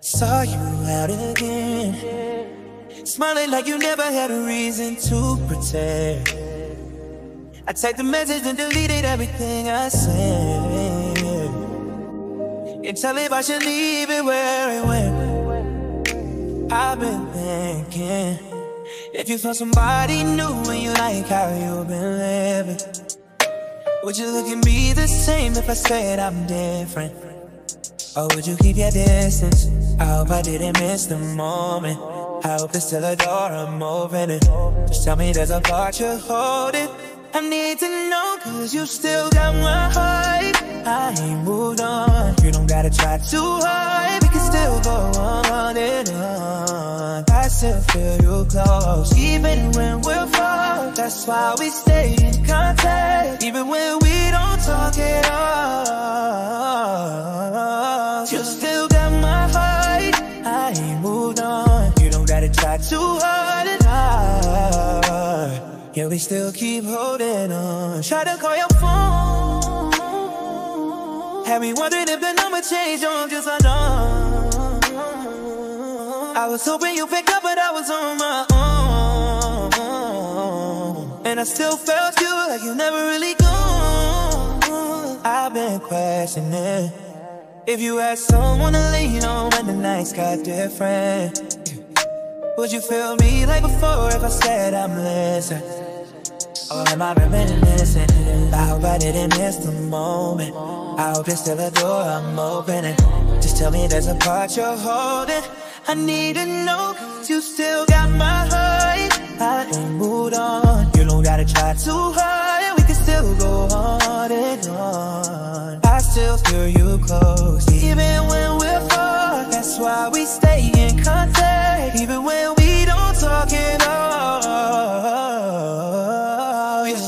Saw you out again. Smiling like you never had a reason to pretend. I typed the message and deleted everything I said. And tell if I should leave it where it went. I've been thinking if you found somebody new and you like how you've been living, would you look at me the same if I said I'm different? Or would you keep your distance? I hope I didn't miss the moment. I hope there's still a door I'm opening. Just tell me there's a part you're holding. I need to know, cause you still got my heart. I ain't moved on. You don't gotta try too hard. We can still go on and on. I still feel you close, even when we're far. That's why we stay in contact, even when we don't talk at all. Too hard and hard. Yeah, we still keep holding on. Try to call your phone. Had me wondering if the number changed or I'm just unknown. I was hoping you'd pick up, but I was on my own. And I still felt you like you never really gone. I've been questioning if you had someone to lean on when the nights got different. Would you feel me like before if I said I'm listening? Or am I reminiscing? Hope I didn't miss the moment. I hope there's still a door I'm opening. Just tell me there's a part you're holding. I need to know, cause you still got my heart. I ain't moved on. You don't gotta try too hard. We can still go on and on. I still feel you close, even when we're far. That's why we stay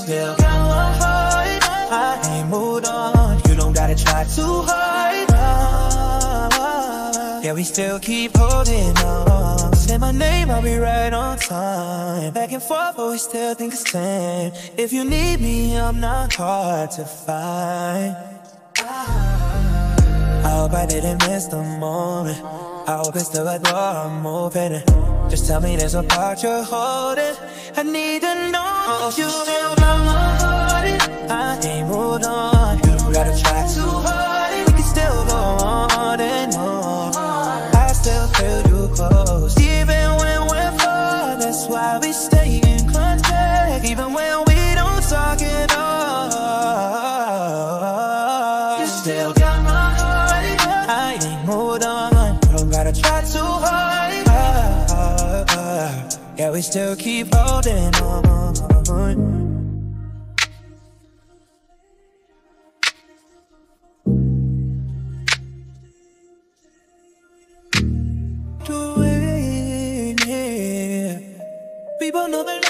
still my heart. I ain't moved on. You don't gotta try too hard. Yeah, we still keep holding on. Say my name, I'll be right on time. Back and forth, but we still think the same. If you need me, I'm not hard to find. I hope I didn't miss the moment. I hope it's the a door I'm opening. Just tell me there's a part you're holding. I need to know if you got my heart. We still keep holding on. Do it, yeah. People know that